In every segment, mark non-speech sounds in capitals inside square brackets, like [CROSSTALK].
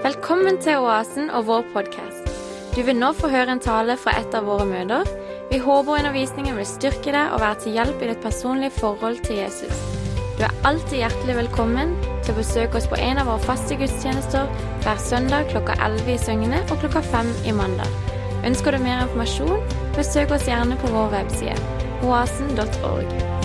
Velkommen til Oasen og vår podkast. Du vil nå få høre en tale fra et av våre møter. Vi håper undervisningen vil styrke deg og være til hjelp i ditt personlige forhold til Jesus. Du er alltid hjertelig velkommen til å besøke oss på en av våre faste gudstjenester hver søndag klokka 11 i Søgne og klokka 5 i mandag. Ønsker du mer informasjon, besøk oss gjerne på vår webside oasen.org.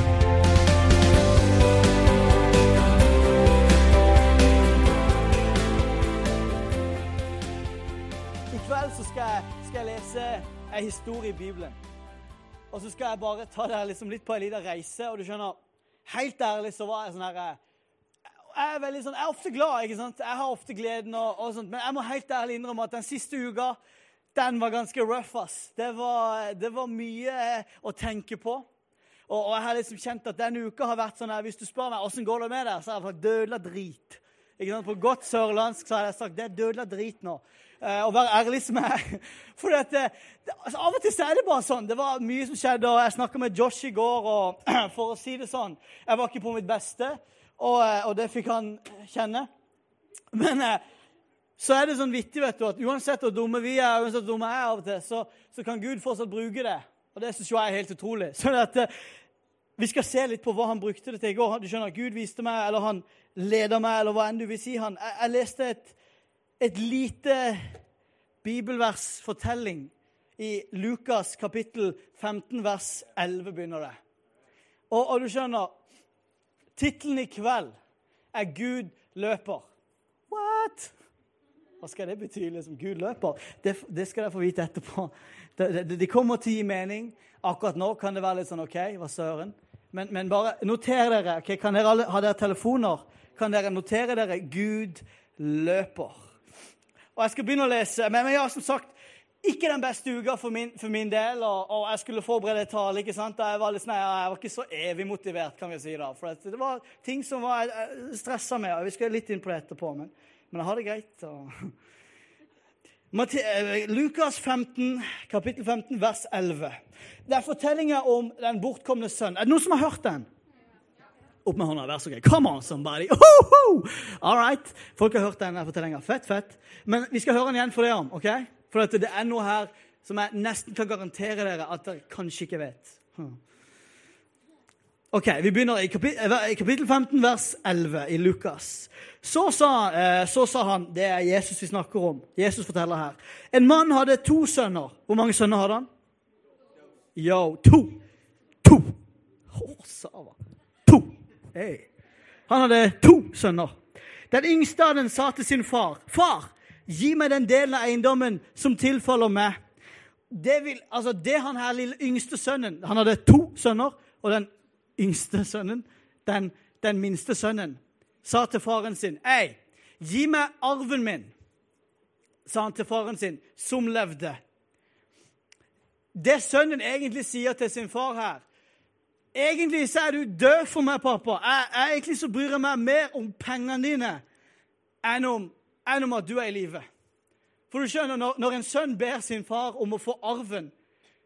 så skal jeg, skal jeg lese en historie i Bibelen. Og så skal jeg bare ta dere liksom litt på en liten reise. Og du skjønner, helt ærlig så var jeg sånn her eh, Jeg er veldig sånn, jeg er ofte glad, ikke sant? Jeg har ofte gleden, og, og sånt, men jeg må helt ærlig innrømme at den siste uka den var ganske rough. ass. Det var, det var mye eh, å tenke på. Og, og jeg har liksom kjent at denne uka har vært sånn her, Hvis du spør meg åssen går det med deg, så har jeg fått dødla drit. På godt sørlandsk så hadde jeg sagt det er dødla drit nå. Eh, å være ærlig som jeg [LAUGHS] For at, det, altså, Av og til så er det bare sånn. Det var mye som skjedde. og Jeg snakka med Josh i går, og [CLEARS THROAT] for å si det sånn Jeg var ikke på mitt beste, og, eh, og det fikk han kjenne. Men eh, så er det sånn vittig vet du, at uansett hvor dumme vi er, uansett hvor dumme jeg er av og til, så, så kan Gud fortsatt bruke det. Og det syns jeg er helt utrolig. [LAUGHS] Sånn at eh, Vi skal se litt på hva han brukte det til i går. Du skjønner, Gud viste meg, eller han leder meg, eller hva enn du vil si. han. Jeg, jeg leste et, et lite bibelversfortelling i Lukas kapittel 15, vers 11 begynner det. Og, og du skjønner, tittelen i kveld er 'Gud løper'. What? Hva skal det bety? liksom Gud løper? Det, det skal dere få vite etterpå. Det, det, kommer til å gi mening. Akkurat nå kan det være litt sånn OK, hva søren? Men, men bare noter dere. Okay? Kan dere alle, Har dere telefoner? Kan dere notere dere 'Gud løper'? Og Jeg skal begynne å lese. Men jeg har som sagt ikke den beste uka for min, for min del. Og, og, jeg skulle forberede et tale. ikke sant? Jeg var, litt, nei, jeg var ikke så evig motivert, kan vi si. da. For det var ting som var stressa med. og Vi skal litt inn på det etterpå. Men, men jeg har det greit. og... [LAUGHS] Lukas 15, kapittel 15, vers 11. Det er fortellinga om den bortkomne sønnen. Er det noen som har hørt den? Opp med hånda, vær så god. Come on, somebody! Ohoho! All right. Folk har hørt denne fortellinga. Fett, fett. Men vi skal høre den igjen for dere. ok? For det er noe her som jeg nesten kan garantere dere at dere kanskje ikke vet. Ok, Vi begynner i kapittel 15, vers 11 i Lukas. Så sa, eh, så sa, han Det er Jesus vi snakker om. Jesus forteller her. En mann hadde to sønner. Hvor mange sønner hadde han? Yo, to. To. Oh, Sava. To. Hey. Han hadde to sønner. Den yngste av dem sa til sin far, 'Far, gi meg den delen av eiendommen som tilfaller meg.' Det, vil, altså det han her lille yngste sønnen Han hadde to sønner, og den yngste sønnen, den, den minste sønnen, sa til faren sin, 'Ei, gi meg arven min', sa han til faren sin, som levde. Det sønnen egentlig sier til sin far her Egentlig så er du død for meg, pappa. Jeg, jeg, egentlig så bryr jeg meg mer om pengene dine enn om, enn om at du er i live. For du skjønner, når, når, en sønn ber sin far om å få arven,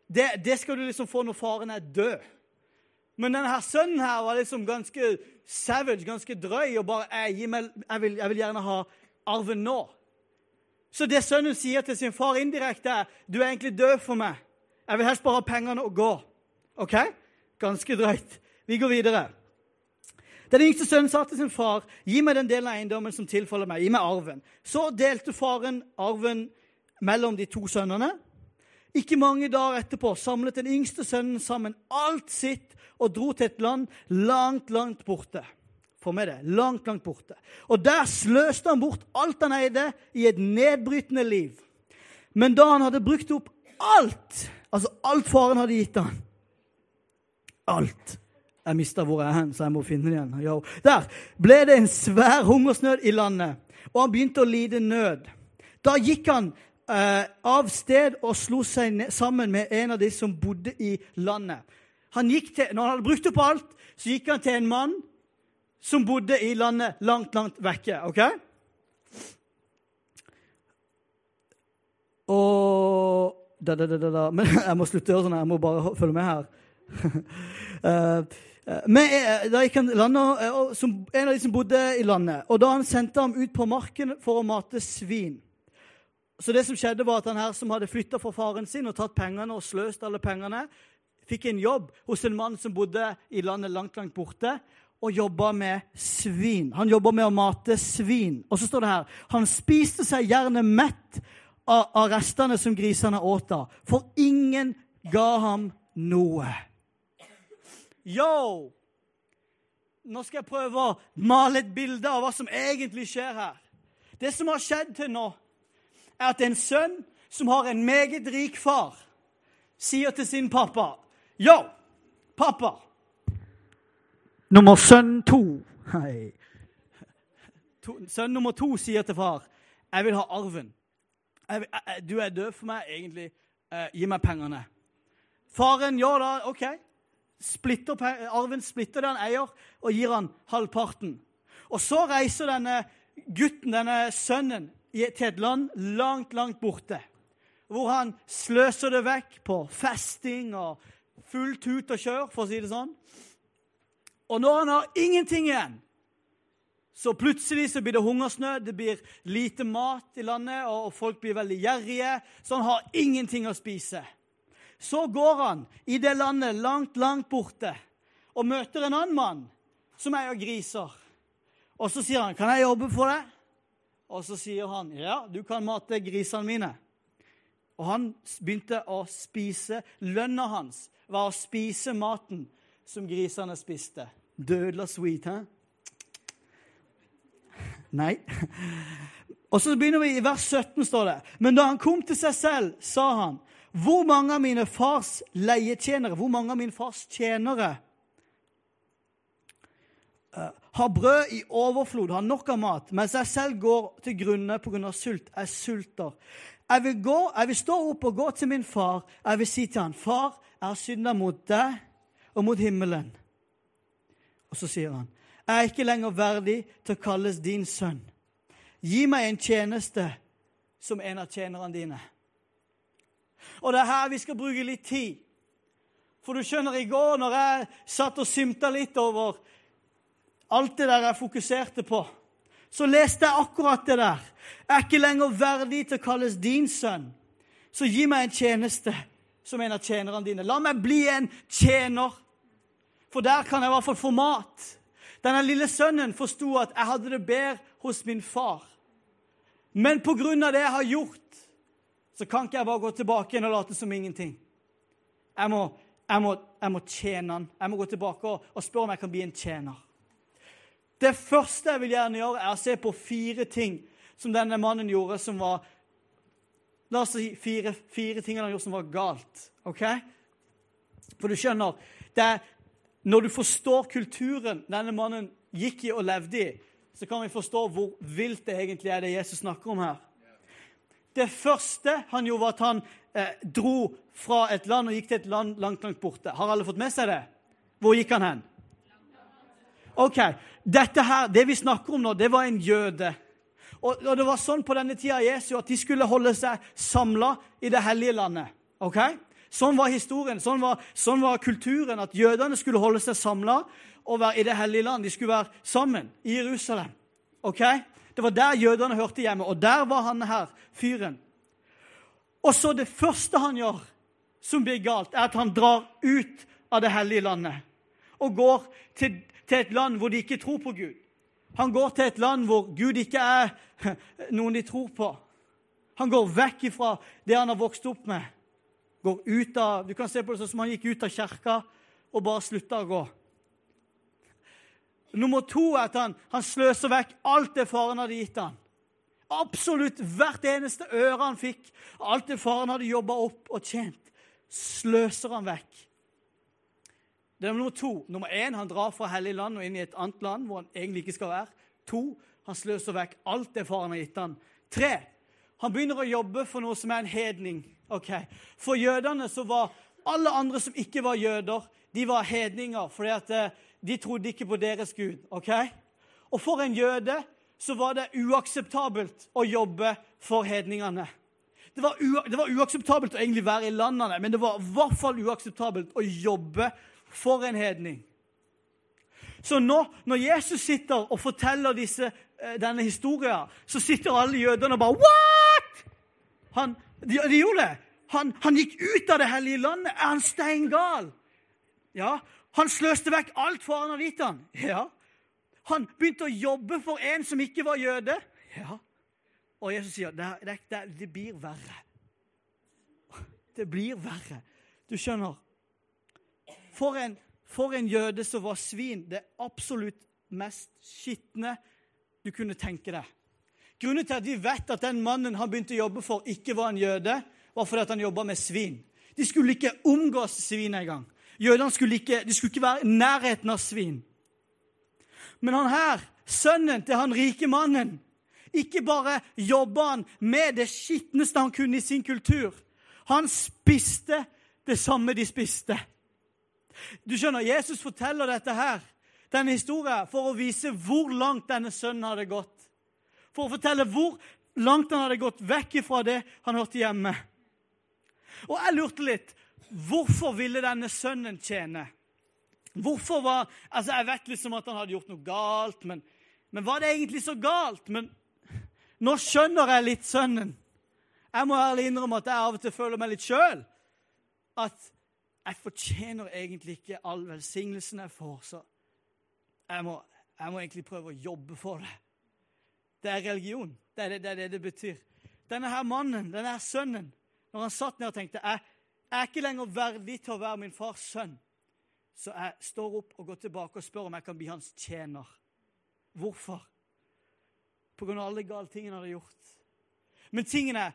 det, det skal du liksom få når faren er død. Men denne sønnen her var liksom ganske savage, ganske drøy. og bare, jeg, jeg, vil, jeg vil gjerne ha arven nå. Så det sønnen sier til sin far indirekte, er du er egentlig død for meg. Jeg vil helst bare ha pengene og gå. Ok? Ganske drøyt. Vi går videre. Den yngste sønnen sa til sin far, 'Gi meg den delen av eiendommen som tilfaller meg.' Gi meg arven. Så delte faren arven mellom de to sønnene. Ikke mange dager etterpå samlet den yngste sønnen sammen alt sitt og dro til et land langt, langt borte. Få med det. Langt, langt borte. Og der sløste han bort alt han eide, i et nedbrytende liv. Men da han hadde brukt opp alt, altså alt faren hadde gitt han, alt Jeg mista hvor jeg er hen, så jeg må finne det igjen. Yo. Der ble det en svær hungersnød i landet, og han begynte å lide nød. Da gikk han eh, av sted og slo seg sammen med en av de som bodde i landet. Han gikk til, når han hadde brukt opp alt, så gikk han til en mann som bodde i landet langt, langt vekke. ok? Og da, da, da, da, Men [LAUGHS] jeg må slutte å gjøre sånn. Jeg må bare følge med her. uh, [LAUGHS] Eh, eh, da gikk han landet, eh, som, en av de som bodde i landet. Og da han sendte ham ut på marken for å mate svin. Så det som skjedde var at han her som hadde flytta fra faren sin og tatt pengene og sløst alle pengene, fikk en jobb hos en mann som bodde i landet langt, langt borte, og jobba med svin. Han jobba med å mate svin. Og så står det her han spiste seg gjerne mett av, av restene som grisene åt av, for ingen ga ham noe. Yo! Nå skal jeg prøve å male et bilde av hva som egentlig skjer her. Det som har skjedd til nå, er at en sønn som har en meget rik far, sier til sin pappa Yo, pappa! Nummer sønn to Hei. Sønn nummer to sier til far, 'Jeg vil ha arven.' Jeg, jeg, 'Du er død for meg, egentlig. Eh, gi meg pengene.' Faren ja da OK. Splitter, arven splitter det han eier, og gir han halvparten. Og så reiser denne gutten, denne sønnen, til et land langt, langt borte. Hvor han sløser det vekk på festing og full tut og kjør, for å si det sånn. Og når han har ingenting igjen, så plutselig så blir det hungersnød, det blir lite mat i landet, og folk blir veldig gjerrige, så han har ingenting å spise. Så går han i det landet langt, langt borte og møter en annen mann som eier griser. Og så sier han, 'Kan jeg jobbe for deg?' Og så sier han, 'Ja, du kan mate grisene mine'. Og han begynte å spise. Lønna hans var å spise maten som grisene spiste. Dødla sweet, hæ? Nei. [LAUGHS] Og så begynner vi i vers 17, står det. Men da han kom til seg selv, sa han, hvor mange av mine fars leietjenere, hvor mange av min fars tjenere har brød i overflod, har nok av mat, mens jeg selv går til grunne pga. sult. Jeg sulter. Jeg vil, gå, jeg vil stå opp og gå til min far. Jeg vil si til han, 'Far, jeg har synda mot deg og mot himmelen.' Og så sier han, 'Jeg er ikke lenger verdig til å kalles din sønn.' 'Gi meg en tjeneste som en av tjenerne dine.' Og det er her vi skal bruke litt tid. For du skjønner, i går når jeg satt og symta litt over alt det der jeg fokuserte på, så leste jeg akkurat det der. Jeg er ikke lenger verdig til å kalles din sønn. Så gi meg en tjeneste som en av tjenerne dine. La meg bli en tjener, for der kan jeg i hvert fall få mat. Denne lille sønnen forsto at jeg hadde det bedre hos min far. Men pga. det jeg har gjort, så kan ikke jeg bare gå tilbake igjen og late som ingenting. Jeg må, jeg må, jeg må tjene han. Jeg må gå tilbake og, og spørre om jeg kan bli en tjener. Det første jeg vil gjerne gjøre, er å se på fire ting som denne mannen gjorde, som var La oss si fire, fire ting han gjorde som var galt. ok? For du skjønner, det er når du forstår kulturen denne mannen gikk i og levde i, så kan vi forstå hvor vilt det egentlig er det Jesus snakker om her. Det første han gjorde, var at han eh, dro fra et land og gikk til et land langt, langt borte. Har alle fått med seg det? Hvor gikk han hen? Ok, dette her, Det vi snakker om nå, det var en jøde. Og, og det var sånn på denne tida Jesu at de skulle holde seg samla i det hellige landet. ok? Sånn var historien, sånn var, sånn var kulturen, at jødene skulle holde seg samla og være i det hellige land. De skulle være sammen i Jerusalem. ok? Det var der jødene hørte hjemme, og der var han her, fyren. Og så det første han gjør som blir galt, er at han drar ut av det hellige landet og går til, til et land hvor de ikke tror på Gud. Han går til et land hvor Gud ikke er [LAUGHS] noen de tror på. Han går vekk ifra det han har vokst opp med. Går ut av, Du kan se på det som han gikk ut av kirka og bare slutta å gå. Nummer to er at han, han sløser vekk alt det faren hadde gitt han. Absolutt hvert eneste øre han fikk, alt det faren hadde jobba opp og tjent, sløser han vekk. Det er nummer to. Nummer én, han drar fra hellig land og inn i et annet land hvor han egentlig ikke skal være. To, han sløser vekk alt det faren har gitt han. Tre, han begynner å jobbe for noe som er en hedning. Okay. For jødene så var alle andre som ikke var jøder, de var hedninger. fordi at eh, de trodde ikke på deres Gud. ok? Og for en jøde så var det uakseptabelt å jobbe for hedningene. Det var, det var, uakseptabelt å egentlig være i landene, men det var i hvert fall uakseptabelt å jobbe for en hedning. Så nå, når Jesus sitter og forteller disse, eh, denne historien, så sitter alle jødene og bare What?! Han, de, de gjorde det. Han, han, gikk ut av det hellige landet. Er han steingal? Ja. Han sløste vekk alt for analittene. Ja. Han begynte å jobbe for en som ikke var jøde. Ja. Og Jesus sier det, det, det, det blir verre. Det blir verre. Du skjønner. For en, for en jøde som var svin. Det absolutt mest skitne du kunne tenke deg. Grunnen til at vi vet at den mannen han begynte å jobbe for, ikke var en jøde, var fordi at han jobba med svin. De skulle ikke omgås svin engang. Jødene skulle ikke, de skulle ikke være i nærheten av svin. Men han her, sønnen til han rike mannen, ikke bare jobba han med det skitneste han kunne i sin kultur. Han spiste det samme de spiste. Du skjønner, Jesus forteller dette her, denne historien for å vise hvor langt denne sønnen hadde gått. For å fortelle hvor langt han hadde gått vekk fra det han hørte hjemme. Og jeg lurte litt. Hvorfor ville denne sønnen tjene? Hvorfor var, altså Jeg vet liksom at han hadde gjort noe galt, men, men var det egentlig så galt? Men nå skjønner jeg litt sønnen. Jeg må ærlig innrømme at jeg av og til føler meg litt sjøl. At jeg fortjener egentlig ikke all velsignelsen jeg får. Så jeg må, jeg må egentlig prøve å jobbe for det. Det er religion. Det er det det, det, det betyr. Denne her mannen, denne her sønnen, når han satt ned og tenkte jeg, jeg er ikke lenger verdig til å være min fars sønn, så jeg står opp og går tilbake og spør om jeg kan bli hans tjener. Hvorfor? På grunn av alle gale tingene han hadde gjort. Men tingene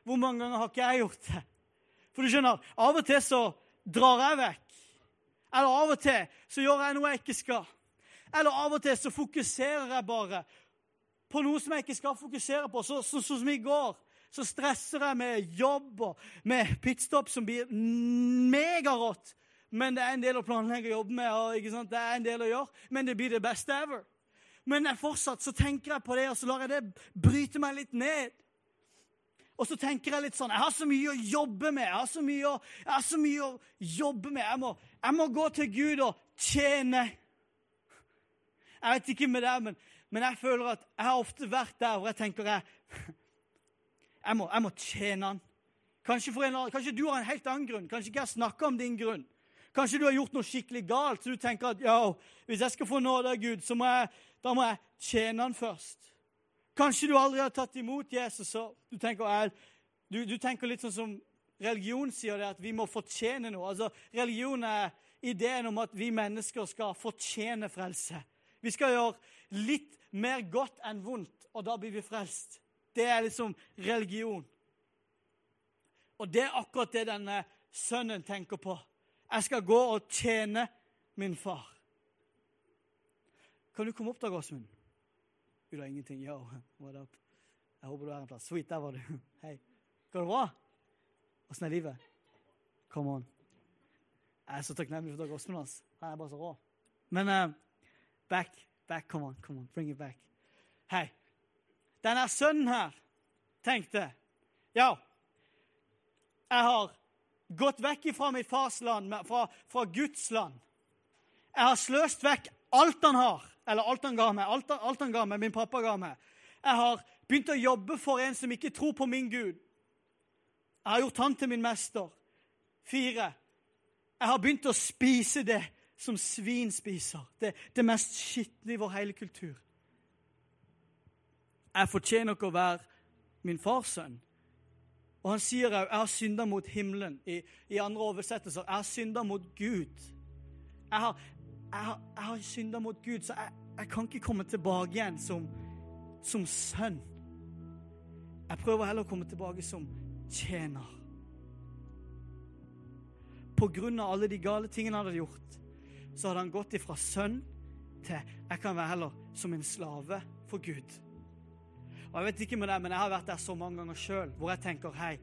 Hvor mange ganger har ikke jeg gjort det? For du skjønner, av og til så drar jeg vekk. Eller av og til så gjør jeg noe jeg ikke skal. Eller av og til så fokuserer jeg bare på noe som jeg ikke skal fokusere på. Så, så, så som i går så stresser jeg med jobb og med pitstop som blir megarått. Men det er en del å planlegge å jobbe med, og det er en del å gjøre. Men det blir det beste ever. Men jeg fortsatt så tenker jeg på det, og så lar jeg det bryte meg litt ned. Og så tenker jeg litt sånn Jeg har så mye å jobbe med. Jeg har så mye å, har så mye å jobbe med. Jeg må, jeg må, gå til Gud og tjene. Jeg vet ikke med deg, men, men jeg føler at jeg har ofte vært der hvor jeg tenker jeg jeg må, jeg må tjene han. Kanskje, en, kanskje, du har en helt annen grunn. Kanskje ikke jeg snakker om din grunn. Kanskje du har gjort noe skikkelig galt, så du tenker at hvis jeg skal få nåde av Gud, må jeg, da må jeg tjene han først. Kanskje du aldri har tatt imot Jesus, så du tenker, du, du tenker litt sånn som religion sier det, at vi må fortjene noe. Altså, Religion er ideen om at vi mennesker skal fortjene frelse. Vi skal gjøre litt mer godt enn vondt, og da blir vi frelst. Det er liksom religion. Og det er akkurat det denne sønnen tenker på. Jeg skal gå og tjene min far. Kan du komme opp da, Gåsmund? Ha ingenting? Yo, what up? Jeg håper du er en plass. Sweet, der var du. [LAUGHS] Hei. Går det bra? Åssen er livet? Come on. Jeg er så takknemlig for Dag Åsmund hans. Han er bare så rå. Men uh, back, back, come on, come on, bring it back. Hei denne sønnen her tenkte Ja, jeg har gått vekk fra mitt fars land, fra, fra Guds land. Jeg har sløst vekk alt han har, eller alt han ga meg, alt, alt han ga meg, min pappa ga meg. Jeg har begynt å jobbe for en som ikke tror på min Gud. Jeg har gjort han til min mester. Fire. Jeg har begynt å spise det som svin spiser. Det, det mest skitne i vår hele kultur. Jeg fortjener ikke å være min fars sønn. Og han sier òg 'Jeg har synda mot himmelen'. I, i andre oversettelser 'Jeg har synda mot Gud'. Jeg har, jeg har, jeg har synda mot Gud, så jeg, jeg, kan ikke komme tilbake igjen som, som sønn. Jeg prøver heller å komme tilbake som tjener. På grunn av alle de gale tingene han hadde gjort, så hadde han gått ifra sønn til jeg kan være heller som en slave for Gud. Og Jeg vet ikke med deg, men jeg har vært der så mange ganger sjøl hvor jeg tenker hei,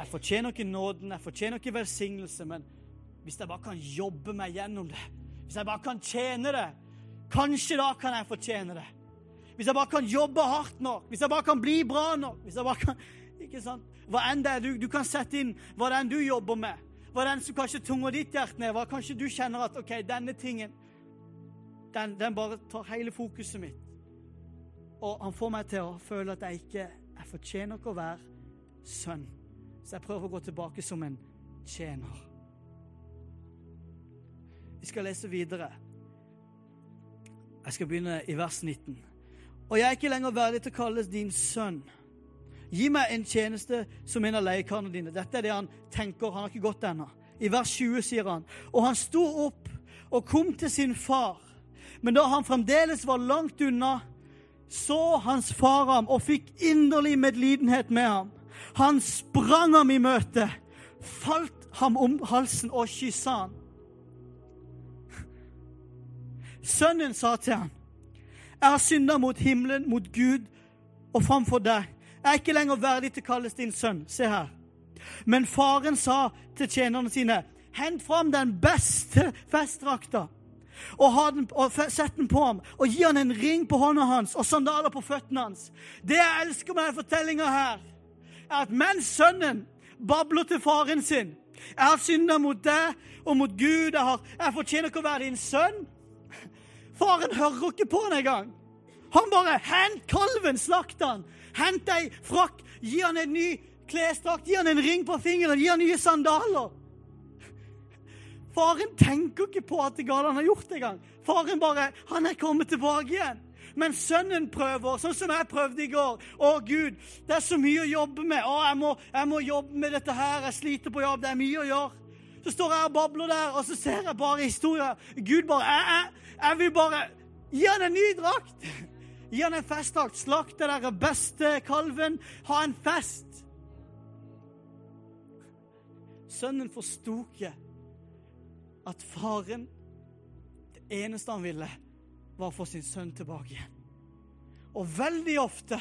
jeg fortjener ikke nåden, jeg fortjener ikke velsignelse, men hvis jeg bare kan jobbe meg gjennom det, hvis jeg bare kan tjene det, kanskje da kan jeg fortjene det. Hvis jeg bare kan jobbe hardt nok, hvis jeg bare kan bli bra nok hvis jeg bare kan, ikke sant? Hva enn det er du, du kan sette inn, hva det enn du jobber med, hva det enn som kanskje tunger ditt hjerte ned, hva kanskje du kjenner at OK, denne tingen den, den bare tar hele fokuset mitt. Og han får meg til å føle at jeg ikke jeg fortjener ikke å være sønn. Så jeg prøver å gå tilbake som en tjener. Vi skal lese videre. Jeg skal begynne i vers 19. Og jeg er ikke lenger verdig til å kalles din sønn. Gi meg en tjeneste som en av leiekarene dine. Dette er det han tenker. Han har ikke gått ennå. I vers 20 sier han, og han sto opp og kom til sin far. Men da han fremdeles var langt unna, så hans far ham og fikk inderlig medlidenhet med ham. Han sprang ham i møte, falt ham om halsen og kyssa han. Sønnen sa til ham, Jeg har synda mot himmelen, mot Gud og framfor deg. Jeg er ikke lenger verdig til å kalles din sønn. Se her. Men faren sa til tjenerne sine, hent fram den beste festdrakta og, den, og sett den på ham, og gi han en ring på hånda hans og sandaler på føttene hans. Det jeg elsker med denne fortellinga her, er at mens sønnen babler til faren sin 'Jeg har synda mot deg og mot Gud. Jeg, har, jeg fortjener ikke å være din sønn.' Faren hører ikke på han engang. Han bare 'Hent kalven! Slakt han! Hent ei frakk! Gi han en ny klesdrakt! Gi han en ring på fingeren! Gi han nye sandaler!' Faren tenker ikke på at det gale han har gjort engang. Faren bare 'Han er kommet tilbake igjen'. Men sønnen prøver, sånn som jeg prøvde i går. 'Å, Gud, det er så mye å jobbe med.' 'Å, jeg må, jeg må jobbe med dette her. Jeg sliter på jobb. Det er mye å gjøre.' Så står jeg og babler der, og så ser jeg bare historier. Gud bare jeg, jeg, jeg vil bare Gi han en ny drakt! Gi han en festdrakt. Slakte dere der beste kalven. Ha en fest. Sønnen forsto ikke at faren Det eneste han ville, var å få sin sønn tilbake igjen. Og veldig ofte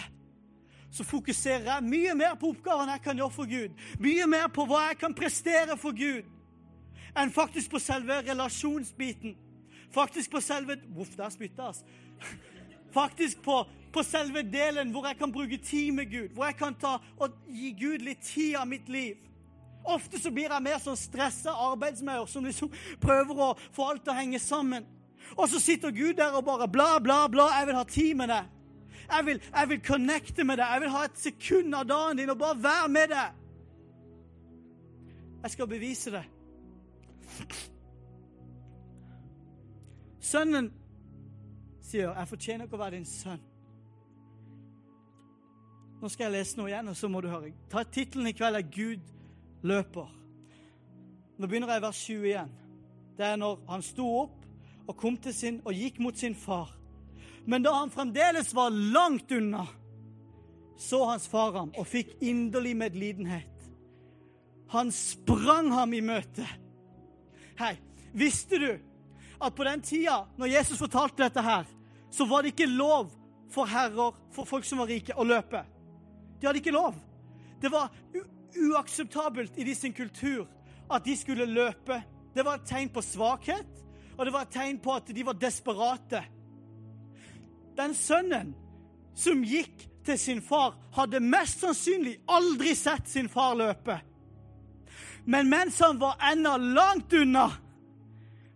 så fokuserer jeg mye mer på oppgavene jeg kan gjøre for Gud, mye mer på hva jeg kan prestere for Gud, enn faktisk på selve relasjonsbiten. Faktisk på selve Voff, der spytta Faktisk på, på, selve delen hvor jeg kan bruke tid med Gud, hvor jeg kan ta og gi Gud litt tid av mitt liv. Ofte så blir jeg mer sånn stressa arbeidsmaur som liksom prøver å få alt til å henge sammen. Og så sitter Gud der og bare bla, bla, bla. Jeg vil ha tid med deg. Jeg vil, jeg vil connecte med deg. Jeg vil ha et sekund av dagen din og bare være med deg. Jeg skal bevise det. Sønnen sier, 'Jeg fortjener ikke å være din sønn'. Nå skal jeg lese noe igjen, og så må du høre. Ta Tittelen i kveld er 'Gud løper'. Nå begynner jeg i vers 20 igjen. Det er når han sto opp og kom til sin og gikk mot sin far. Men da han fremdeles var langt unna, så hans far ham og fikk inderlig medlidenhet. Han sprang ham i møte. Hei, visste du at på den tida når Jesus fortalte dette her, så var det ikke lov for herrer, for folk som var rike, å løpe. De hadde ikke lov. Det var uakseptabelt i de sin kultur at de skulle løpe. Det var et tegn på svakhet, og det var et tegn på at de var desperate. Den sønnen som gikk til sin far, hadde mest sannsynlig aldri sett sin far løpe. Men mens han var ennå langt unna,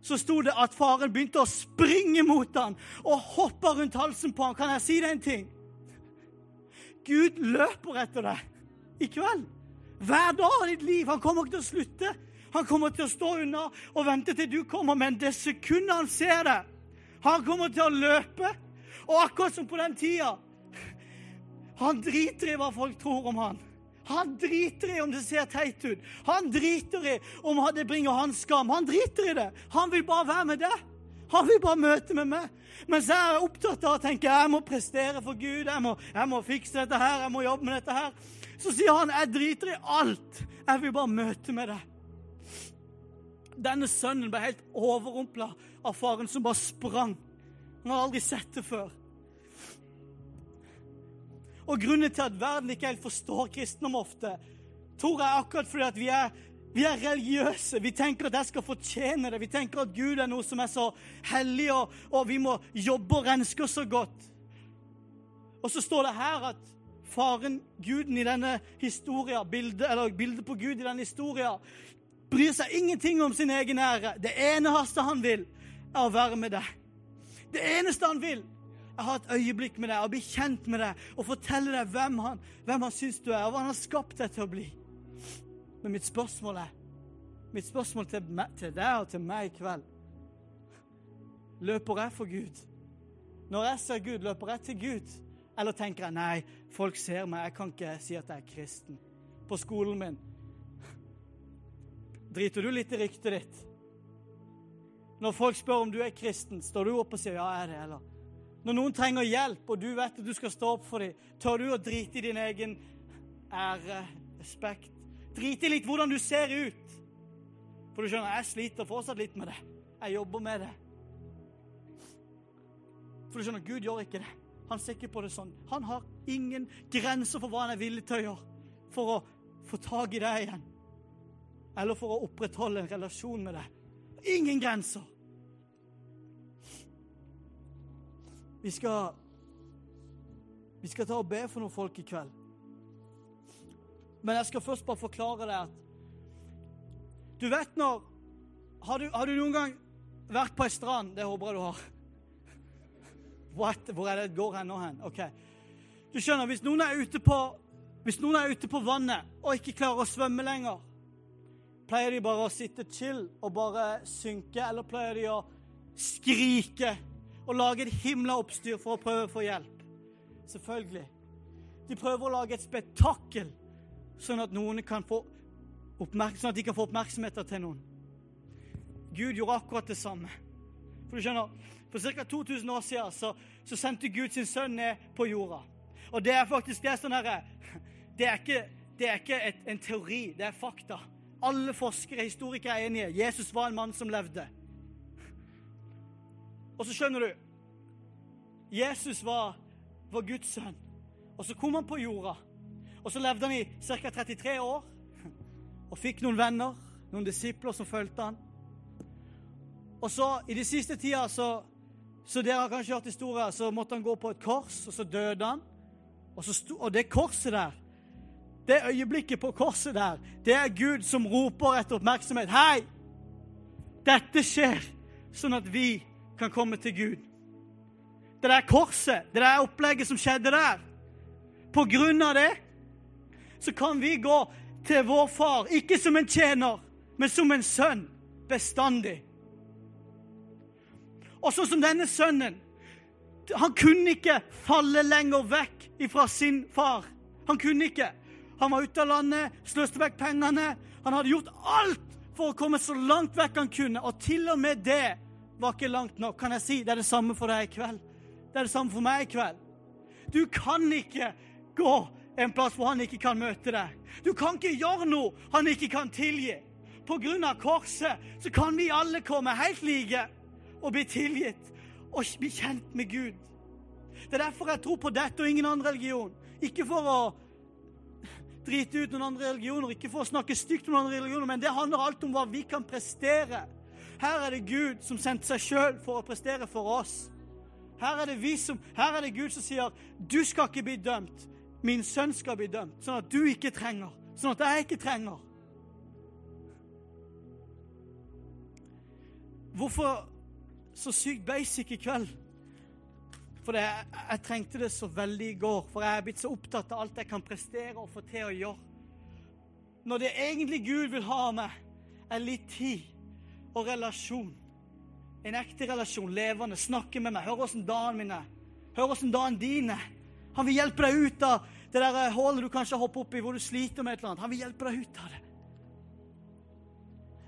så sto det at faren begynte å springe mot han og hoppe rundt halsen på han. Kan jeg si deg en ting? Gud løper etter deg i kveld. Hver dag av ditt liv. Han kommer ikke til å slutte. Han kommer til å stå unna og vente til du kommer, men det sekundet han ser deg, han kommer til å løpe. Og akkurat som på den tida Han driter i hva folk tror om han. Han driter i om det ser teit ut. Han driter i om det bringer hans skam. Han driter i det. Han vil bare være med deg. Han vil bare møte med meg. Mens jeg er opptatt av å tenke jeg må prestere for Gud, jeg må, jeg må fikse dette her, jeg må jobbe med dette her. Så sier han jeg driter i alt. Jeg vil bare møte med deg. Denne sønnen ble helt overrumpla av faren som bare sprang. Han har aldri sett det før. Og grunnen til at verden ikke helt forstår kristendom ofte, tror jeg akkurat fordi at vi er, vi er religiøse. Vi tenker at jeg skal fortjene det. Vi tenker at Gud er noe som er så hellig, og, og vi må jobbe og renske oss så godt. Og så står det her at faren, guden i denne historien, bildet, eller bildet på Gud i denne historien, bryr seg ingenting om sin egen ære. Det eneste han vil, er å være med deg. Det eneste han vil, er har ha et øyeblikk med deg og bli kjent med deg og fortelle deg hvem han, hvem han syns du er, og hva han har skapt deg til å bli. Men mitt spørsmål er Mitt spørsmål til, til deg og til meg i kveld Løper jeg for Gud? Når jeg ser Gud, løper jeg til Gud? Eller tenker jeg nei, folk ser meg, jeg kan ikke si at jeg er kristen. På skolen min Driter du litt i ryktet ditt? Når folk spør om du er kristen, står du opp og sier ja, jeg er det, eller? Når noen trenger hjelp, og du vet at du skal stå opp for dem, tør du å drite i din egen ære, respekt? Drite litt hvordan du ser ut? For du skjønner, jeg sliter fortsatt litt med det. Jeg jobber med det. For du skjønner, Gud gjør ikke det. Han ser ikke på det sånn. Han har ingen grenser for hva han er villig til å gjøre for å få tak i deg igjen. Eller for å opprettholde en relasjon med deg. Ingen grenser. Vi skal Vi skal ta og be for noen folk i kveld. Men jeg skal først bare forklare deg at Du vet når Har du, har du noen gang vært på ei strand? Det håper jeg du har. What? Hvor er det det går hen og hen? Ok. Du skjønner, hvis noen er ute på hvis noen er ute på vannet og ikke klarer å svømme lenger, pleier de bare å sitte chill og bare synke, eller pleier de å skrike og lage et himla oppstyr for å prøve å få hjelp? Selvfølgelig. De prøver å lage et spetakkel, sånn at, noen kan få sånn at de kan få oppmerksomheten til noen. Gud gjorde akkurat det samme. For du skjønner, For ca. 2000 år siden så, så, sendte Gud sin sønn ned på jorda. Og det er faktisk det sånn herre Det er ikke, det er ikke et, en teori, det er fakta. Alle forskere, historikere er enige. Jesus var en mann som levde. Og så skjønner du Jesus var, var Guds sønn. Og så kom han på jorda. Og så levde han i ca. 33 år og fikk noen venner, noen disipler som fulgte han. Og så, i de siste tida, så, så dere har kanskje hørt historier, så måtte han gå på et kors, og så døde han. Og, sto, og det korset der, det øyeblikket på korset der, det er Gud som roper etter oppmerksomhet. Hei! Dette skjer sånn at vi kan komme til Gud. Det der korset, det der opplegget som skjedde der På grunn av det så kan vi gå til vår far, ikke som en tjener, men som en sønn, bestandig. Og sånn som denne sønnen. Han kunne ikke falle lenger vekk fra sin far. Han kunne ikke. Han var ute av landet, sløste vekk pengene. Han hadde gjort alt for å komme så langt vekk han kunne. Og til og med det var ikke langt nok. Kan jeg si det er det samme for deg i kveld? Det er det samme for meg i kveld. Du kan ikke gå en plass hvor han ikke kan møte deg. Du kan ikke gjøre noe han ikke kan tilgi. På grunn av korset så kan vi alle komme helt like og bli tilgitt og bli kjent med Gud. Det er derfor jeg tror på dette og ingen annen religion. Ikke for å drite ut noen andre religioner, ikke for å snakke stygt om andre religioner, men det handler alt om hva vi kan prestere. Her er det Gud som sendte seg sjøl for å prestere for oss. Her er, som, her er det Gud som sier 'Du skal ikke bli dømt. Min sønn skal bli dømt.' Sånn at du ikke trenger. Sånn at jeg ikke trenger. Hvorfor så sykt basic i kveld. For jeg, jeg, trengte det så veldig i går, for jeg er blitt så opptatt av alt jeg kan prestere og få til å gjøre. Når det egentlig Gud vil ha av meg, er litt tid og relasjon. En ekte relasjon, levende. Snakke med meg. Hør åssen dagen min er. Hør åssen dagen din er. Han vil hjelpe deg ut av det der hullet du kanskje hopper opp i, hvor du sliter med et eller annet. Han vil hjelpe deg ut av det.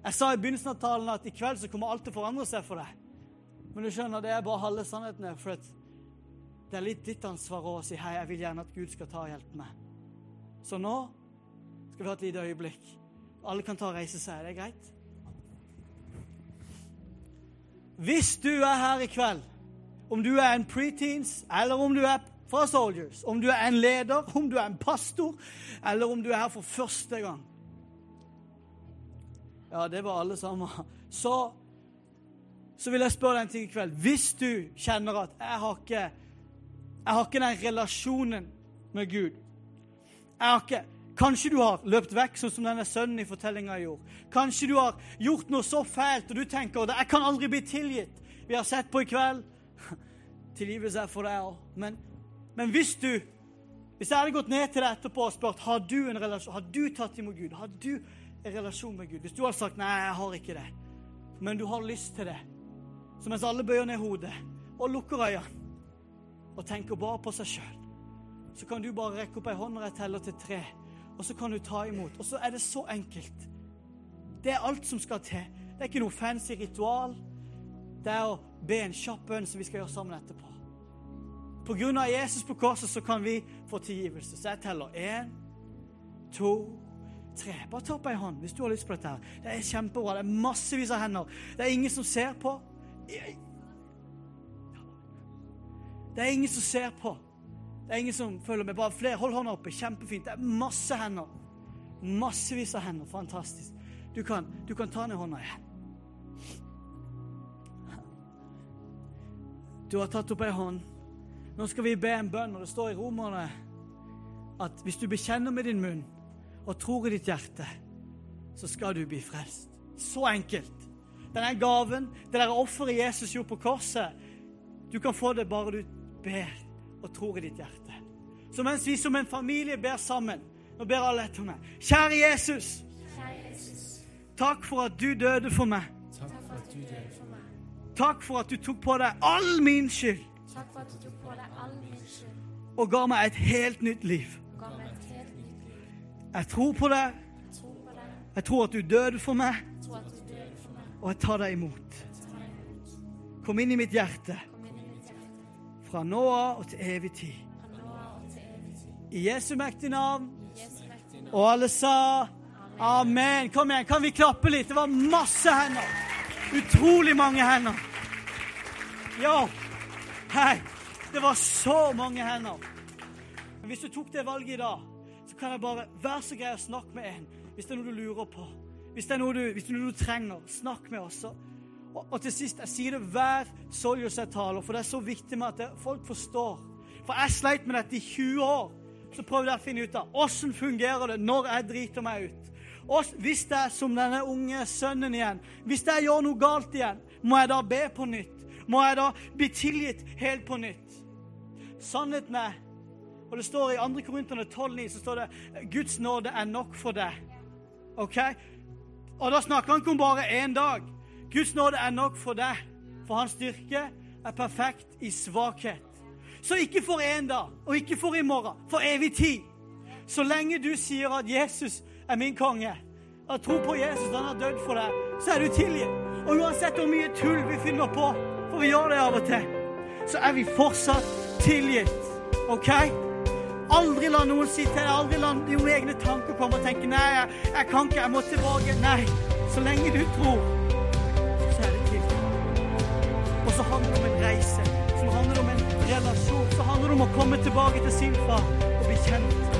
Jeg sa i begynnelsen av talen at i kveld så kommer alt til å forandre seg for deg. Men du skjønner, det er bare halve sannheten. For det er litt ditt ansvar å si hei, jeg vil gjerne at Gud skal ta og hjelpe meg. Så nå skal vi ha et lite øyeblikk. Alle kan ta og reise seg. Er det greit? Hvis du er her i kveld, om du er en preteens, eller om du er fra Soldiers, om du er en leder, om du er en pastor, eller om du er her for første gang Ja, det var alle sammen. Så så vil jeg spørre deg en ting i kveld. Hvis du kjenner at jeg har ikke, jeg har ikke den relasjonen med Gud jeg har ikke, Kanskje du har løpt vekk, sånn som denne sønnen i fortellinga gjorde. Kanskje du har gjort noe så fælt, og du tenker at 'jeg kan aldri bli tilgitt'. Vi har sett på i kveld [LAUGHS] Tilgivelse er for deg òg. Men, men hvis du hvis jeg hadde gått ned til deg etterpå og spurt har du en relasjon, har du tatt imot Gud, har du en relasjon med Gud Hvis du hadde sagt nei, jeg har ikke det, men du har lyst til det, så mens alle bøyer ned hodet og lukker øynene og tenker bare på seg sjøl, så kan du bare rekke opp ei hånd når jeg teller til tre, og så kan du ta imot. Og så er det så enkelt. Det er alt som skal til. Det er ikke noe fancy ritual. Det er å be en kjapp bønn som vi skal gjøre sammen etterpå. På grunn av Jesus på korset så kan vi få tilgivelse. Så jeg teller én, to, tre. Bare ta opp ei hånd hvis du har lyst på dette. her. Det er kjempebra. Det er massevis av hender. Det er ingen som ser på. Det er ingen som ser på. Det er ingen som følger med. Bare flere. Hold hånda oppe. Kjempefint. Det er masse hender. Massevis av hender. Fantastisk. Du kan, du kan ta ned hånda igjen. Du har tatt opp ei hånd. Nå skal vi be en bønn, og det står i Romerne at hvis du bekjenner med din munn og tror i ditt hjerte, så skal du bli frelst. Så enkelt. Denne gaven, det der offeret Jesus gjorde på korset, du kan få det bare du ber og tror i ditt hjerte. Så mens vi som en familie ber sammen Nå ber alle etter meg. Kjære Jesus. Takk for at du døde for meg. Takk for at du døde for meg. Takk for at du tok på deg all min skyld Takk for at du tok på deg all min skyld og ga meg et helt nytt liv. og ga meg et helt nytt liv. Jeg tror på deg. Jeg tror på deg. Jeg tror at du døde for meg, Jeg tror at du døde for meg. og jeg tar deg imot. Ta meg imot. Kom inn i mitt hjerte fra nå av og til evig tid. I Jesu mektige navn. Og alle sa amen. Kom igjen, kan vi klappe litt? Det var masse hender. Utrolig mange hender. Ja. Hei. Det var så mange hender. Men hvis du tok det valget i dag, så kan jeg bare Vær så grei å snakke med en hvis det er noe du lurer på. Hvis det er noe du, det er noe du trenger, snakk med oss. Og, og til sist, jeg sier det hver Soljus jeg taler, for det er så viktig med at det, folk forstår. For jeg sleit med dette i 20 år. Så prøvde jeg å finne ut av åssen fungerer det når jeg driter meg ut. Og hvis det er som denne unge sønnen igjen, hvis jeg gjør noe galt igjen, må jeg da be på nytt? Må jeg da bli tilgitt helt på nytt? Sannheten er, og det står i 2. Korinterne 12,9, så står det Guds nåde er nok for deg. OK? Og da snakker han ikke om bare én dag. Guds nåde er nok for deg, for hans styrke er perfekt i svakhet. Så ikke for én dag, og ikke for i morgen, for evig tid. Så lenge du sier at Jesus er min konge, og tror på Jesus, han har dødd for deg, så er du tilgitt. Og uansett hvor mye tull vi finner på, for vi gjør det av og til, så er vi fortsatt tilgitt. OK? Aldri la noen si til deg, aldri la dine egne tanker komme og tenke Nei, jeg, jeg kan ikke, jeg må tilbake. Nei. Så lenge du tror, reise, som handler om en relasjon, som handler om å komme tilbake til sin far og bli kjent